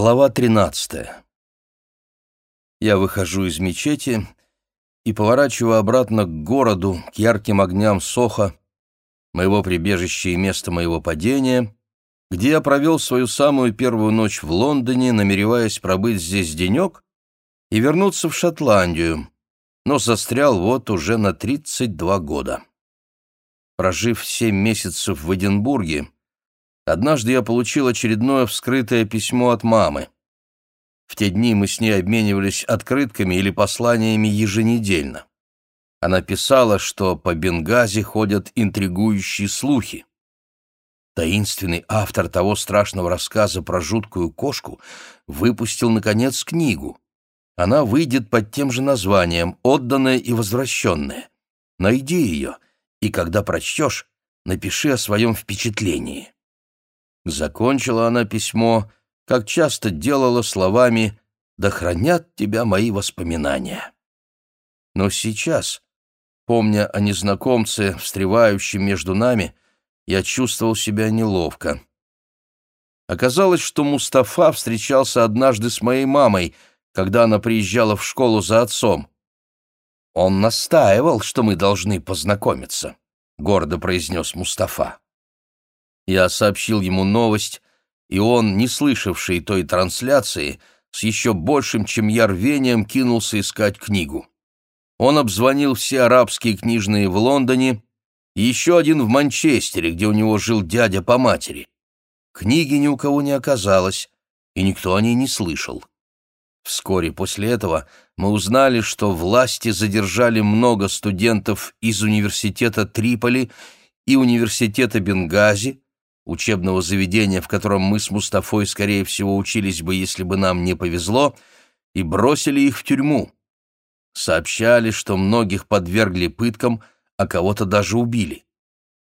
Глава 13. Я выхожу из мечети и поворачиваю обратно к городу, к ярким огням Соха, моего прибежища и места моего падения, где я провел свою самую первую ночь в Лондоне, намереваясь пробыть здесь денек и вернуться в Шотландию, но застрял вот уже на 32 года. Прожив семь месяцев в Эдинбурге, Однажды я получил очередное вскрытое письмо от мамы. В те дни мы с ней обменивались открытками или посланиями еженедельно. Она писала, что по Бенгази ходят интригующие слухи. Таинственный автор того страшного рассказа про жуткую кошку выпустил, наконец, книгу. Она выйдет под тем же названием «Отданная и возвращенная». Найди ее, и когда прочтешь, напиши о своем впечатлении. Закончила она письмо, как часто делала словами «Да хранят тебя мои воспоминания». Но сейчас, помня о незнакомце, встревающем между нами, я чувствовал себя неловко. Оказалось, что Мустафа встречался однажды с моей мамой, когда она приезжала в школу за отцом. «Он настаивал, что мы должны познакомиться», — гордо произнес Мустафа. Я сообщил ему новость, и он, не слышавший той трансляции, с еще большим, чем я рвением, кинулся искать книгу. Он обзвонил все арабские книжные в Лондоне и еще один в Манчестере, где у него жил дядя по матери. Книги ни у кого не оказалось, и никто о ней не слышал. Вскоре после этого мы узнали, что власти задержали много студентов из университета Триполи и университета Бенгази, учебного заведения, в котором мы с Мустафой, скорее всего, учились бы, если бы нам не повезло, и бросили их в тюрьму. Сообщали, что многих подвергли пыткам, а кого-то даже убили.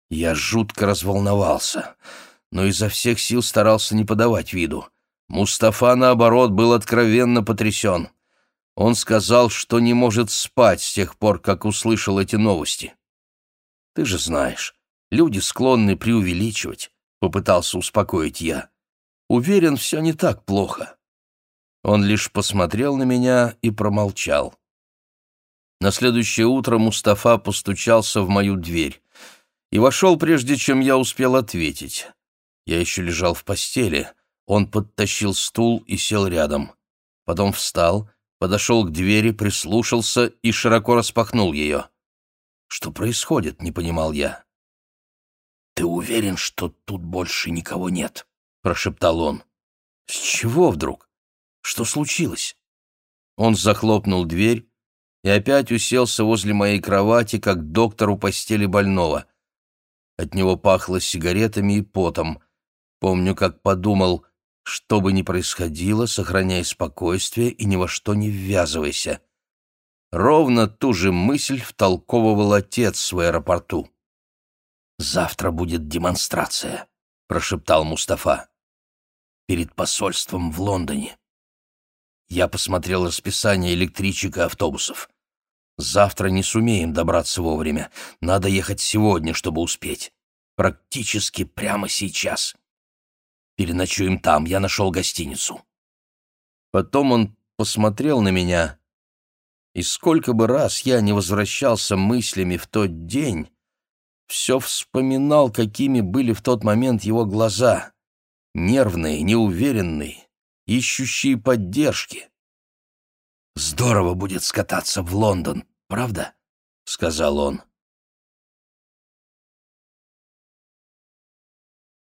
Я жутко разволновался, но изо всех сил старался не подавать виду. Мустафа, наоборот, был откровенно потрясен. Он сказал, что не может спать с тех пор, как услышал эти новости. Ты же знаешь, люди склонны преувеличивать. — попытался успокоить я. «Уверен, все не так плохо». Он лишь посмотрел на меня и промолчал. На следующее утро Мустафа постучался в мою дверь и вошел, прежде чем я успел ответить. Я еще лежал в постели. Он подтащил стул и сел рядом. Потом встал, подошел к двери, прислушался и широко распахнул ее. «Что происходит?» — не понимал я. «Ты уверен, что тут больше никого нет?» — прошептал он. «С чего вдруг? Что случилось?» Он захлопнул дверь и опять уселся возле моей кровати, как доктор у постели больного. От него пахло сигаретами и потом. Помню, как подумал, что бы ни происходило, сохраняй спокойствие и ни во что не ввязывайся. Ровно ту же мысль втолковывал отец в аэропорту. «Завтра будет демонстрация», — прошептал Мустафа. «Перед посольством в Лондоне». Я посмотрел расписание электричек и автобусов. Завтра не сумеем добраться вовремя. Надо ехать сегодня, чтобы успеть. Практически прямо сейчас. Переночуем там. Я нашел гостиницу. Потом он посмотрел на меня, и сколько бы раз я не возвращался мыслями в тот день, все вспоминал, какими были в тот момент его глаза. Нервные, неуверенные, ищущие поддержки. «Здорово будет скататься в Лондон, правда?» — сказал он.